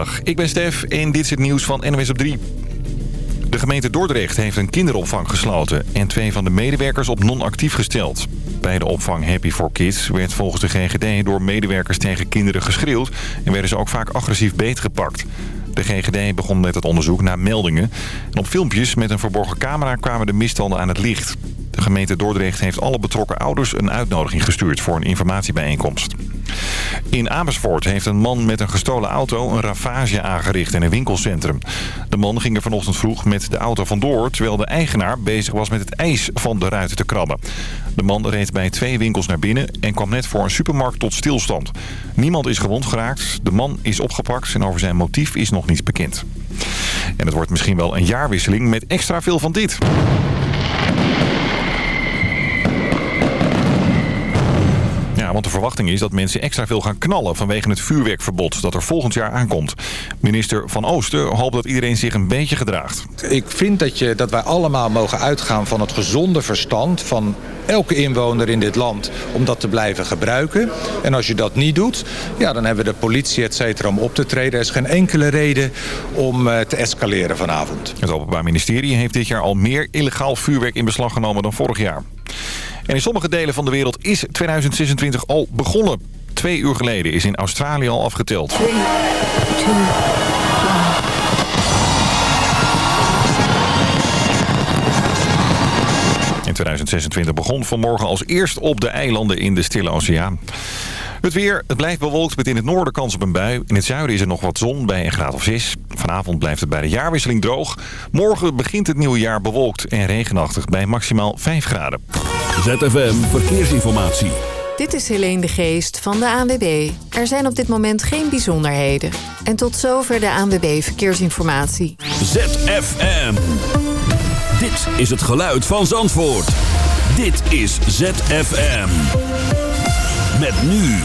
Dag, ik ben Stef en dit is het nieuws van NWS op 3. De gemeente Dordrecht heeft een kinderopvang gesloten... en twee van de medewerkers op non-actief gesteld. Bij de opvang Happy for Kids werd volgens de GGD door medewerkers tegen kinderen geschreeuwd... en werden ze ook vaak agressief beetgepakt. De GGD begon met het onderzoek naar meldingen. En op filmpjes met een verborgen camera kwamen de misstanden aan het licht. De gemeente Dordrecht heeft alle betrokken ouders een uitnodiging gestuurd voor een informatiebijeenkomst. In Amersfoort heeft een man met een gestolen auto een ravage aangericht in een winkelcentrum. De man ging er vanochtend vroeg met de auto vandoor... terwijl de eigenaar bezig was met het ijs van de ruiten te krabben. De man reed bij twee winkels naar binnen en kwam net voor een supermarkt tot stilstand. Niemand is gewond geraakt, de man is opgepakt en over zijn motief is nog niets bekend. En het wordt misschien wel een jaarwisseling met extra veel van dit. Want de verwachting is dat mensen extra veel gaan knallen vanwege het vuurwerkverbod dat er volgend jaar aankomt. Minister Van Oosten hoopt dat iedereen zich een beetje gedraagt. Ik vind dat, je, dat wij allemaal mogen uitgaan van het gezonde verstand van elke inwoner in dit land om dat te blijven gebruiken. En als je dat niet doet, ja, dan hebben we de politie et cetera om op te treden. Er is geen enkele reden om uh, te escaleren vanavond. Het Openbaar Ministerie heeft dit jaar al meer illegaal vuurwerk in beslag genomen dan vorig jaar. En in sommige delen van de wereld is 2026 al begonnen. Twee uur geleden is in Australië al afgeteld. Three, two, in 2026 begon vanmorgen als eerst op de eilanden in de Stille Oceaan. Het weer, het blijft bewolkt met in het noorden kans op een bui. In het zuiden is er nog wat zon bij een graad of 6. Vanavond blijft het bij de jaarwisseling droog. Morgen begint het nieuwe jaar bewolkt en regenachtig bij maximaal 5 graden. ZFM Verkeersinformatie. Dit is Helene de Geest van de ANWB. Er zijn op dit moment geen bijzonderheden. En tot zover de ANWB Verkeersinformatie. ZFM. Dit is het geluid van Zandvoort. Dit is ZFM. Met nu.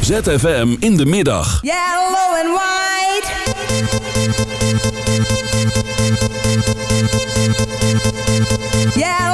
ZFM in de middag. Yellow and white. Yellow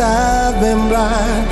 I've been blind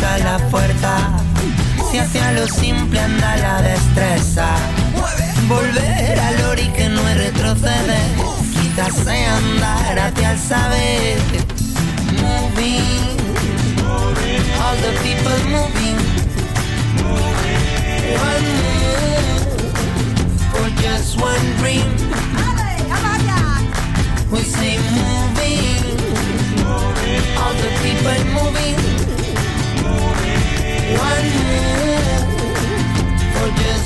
La puerta, Si hacia lo simple anda la destreza. Volver al ori que no es retroceder. Quizás sea andar hacia el saber. Moving. All the people moving. One move for just one dream. We say moving. All the people moving.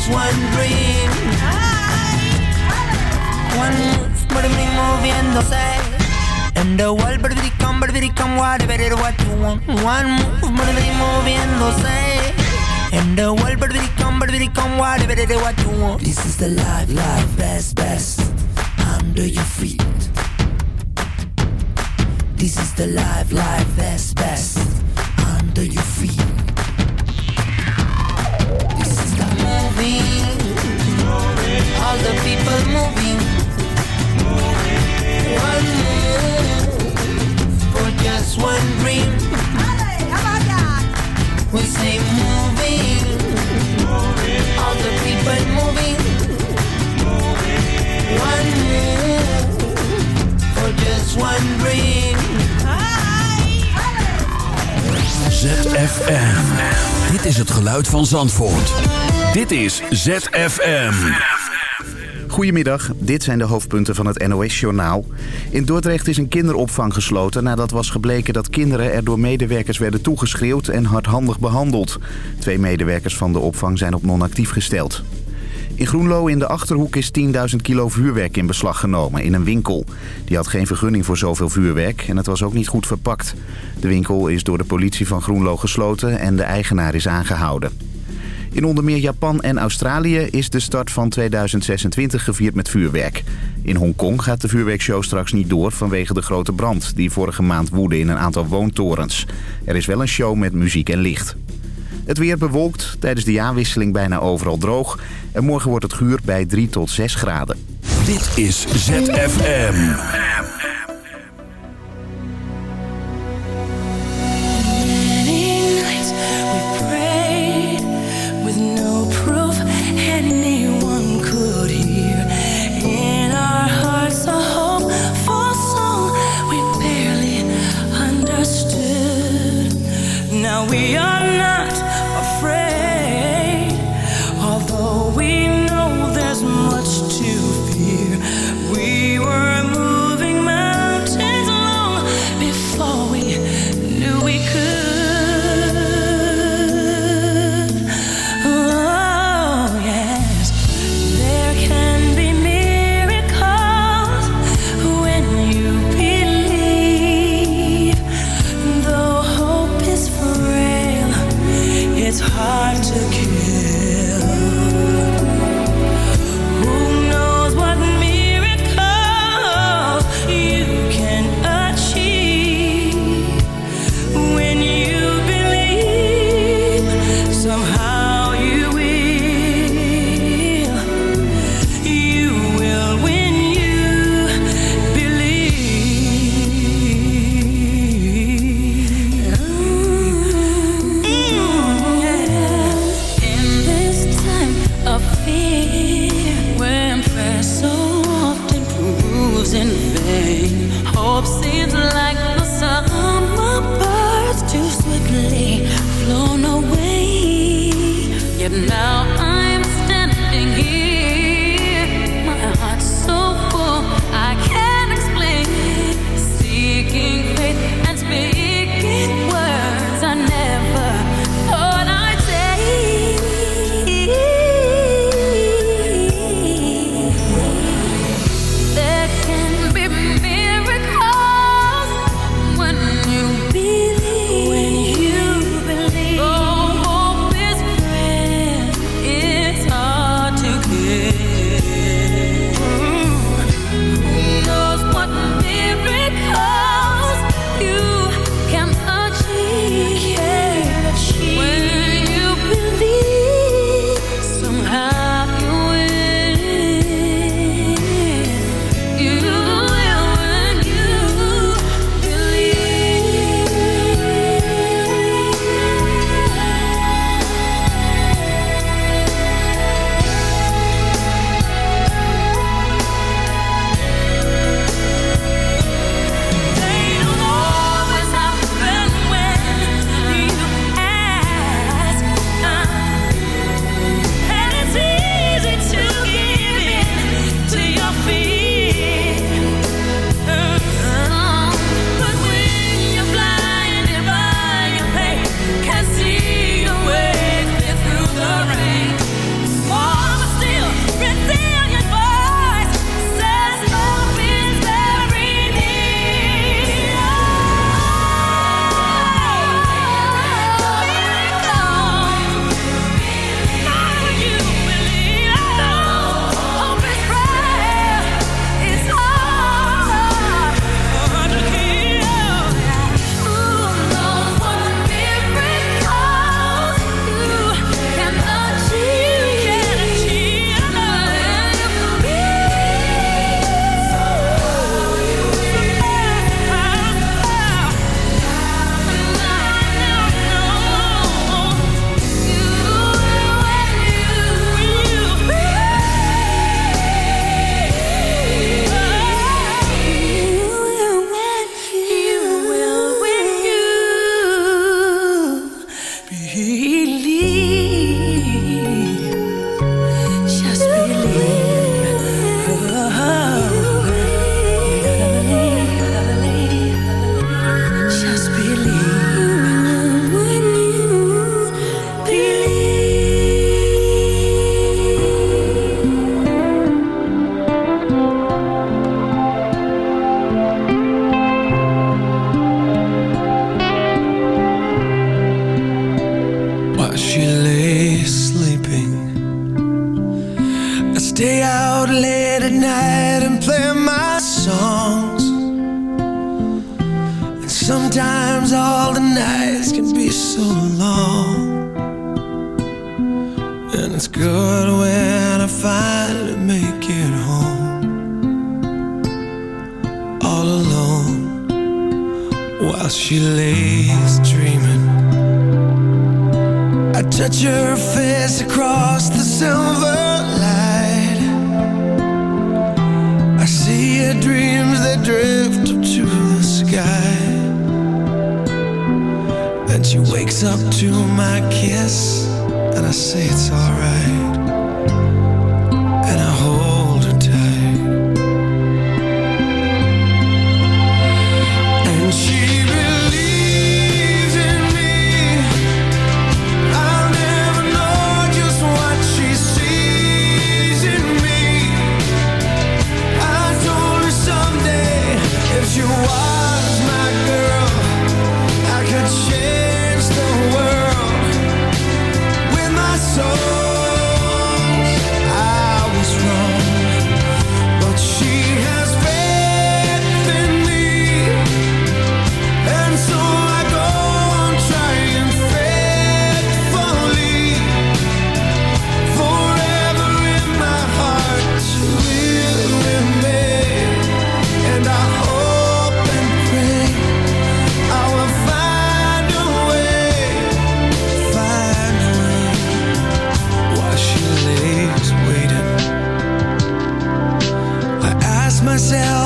Just one dream. One move, moving, moviéndose. And the world, baby, come, baby, come, whatever it what you want. One move, moving, moviéndose. And the world, baby, come, baby, come, whatever it what you want. This is the life, life, best, best. Under your feet. This is the life, life, best, best. Moving. All the people moving. One move for just one dream. We say moving. All the people moving. One move for just one dream. ZFM. Dit is het geluid van Zandvoort. Dit is ZFM. Goedemiddag, dit zijn de hoofdpunten van het NOS-journaal. In Dordrecht is een kinderopvang gesloten nadat was gebleken dat kinderen er door medewerkers werden toegeschreeuwd en hardhandig behandeld. Twee medewerkers van de opvang zijn op non-actief gesteld. In Groenlo in de Achterhoek is 10.000 kilo vuurwerk in beslag genomen in een winkel. Die had geen vergunning voor zoveel vuurwerk en het was ook niet goed verpakt. De winkel is door de politie van Groenlo gesloten en de eigenaar is aangehouden. In onder meer Japan en Australië is de start van 2026 gevierd met vuurwerk. In Hongkong gaat de vuurwerkshow straks niet door vanwege de grote brand... die vorige maand woedde in een aantal woontorens. Er is wel een show met muziek en licht. Het weer bewolkt, tijdens de jaarwisseling bijna overal droog. En morgen wordt het guur bij 3 tot 6 graden. Dit is ZFM.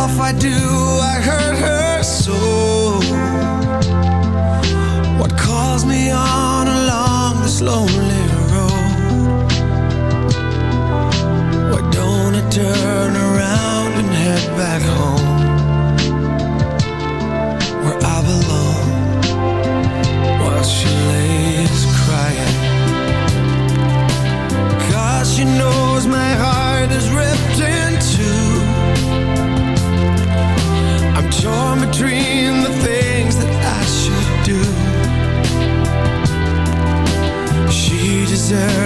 Myself, why do I hurt her so? torn between the things that I should do. She deserves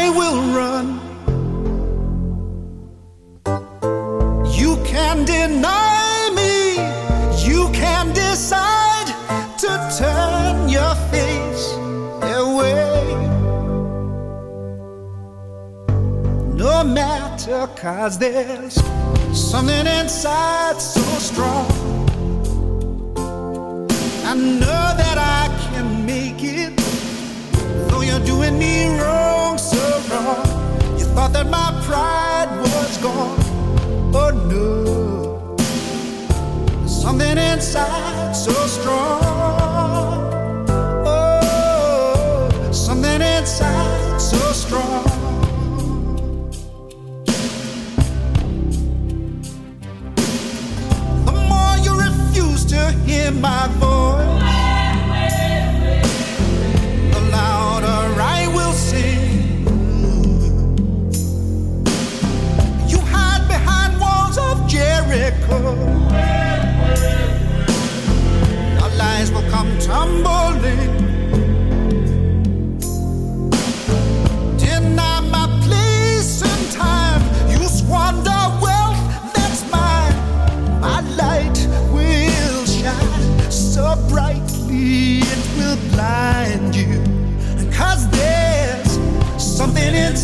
I will run. You can deny me, you can decide to turn your face away. No matter, cause there's something inside so strong. I know that I can make it, though you're doing me wrong, so wrong. You thought that my pride was gone. Oh no, something inside so strong. Oh, something inside so strong. The more you refuse to hear my voice,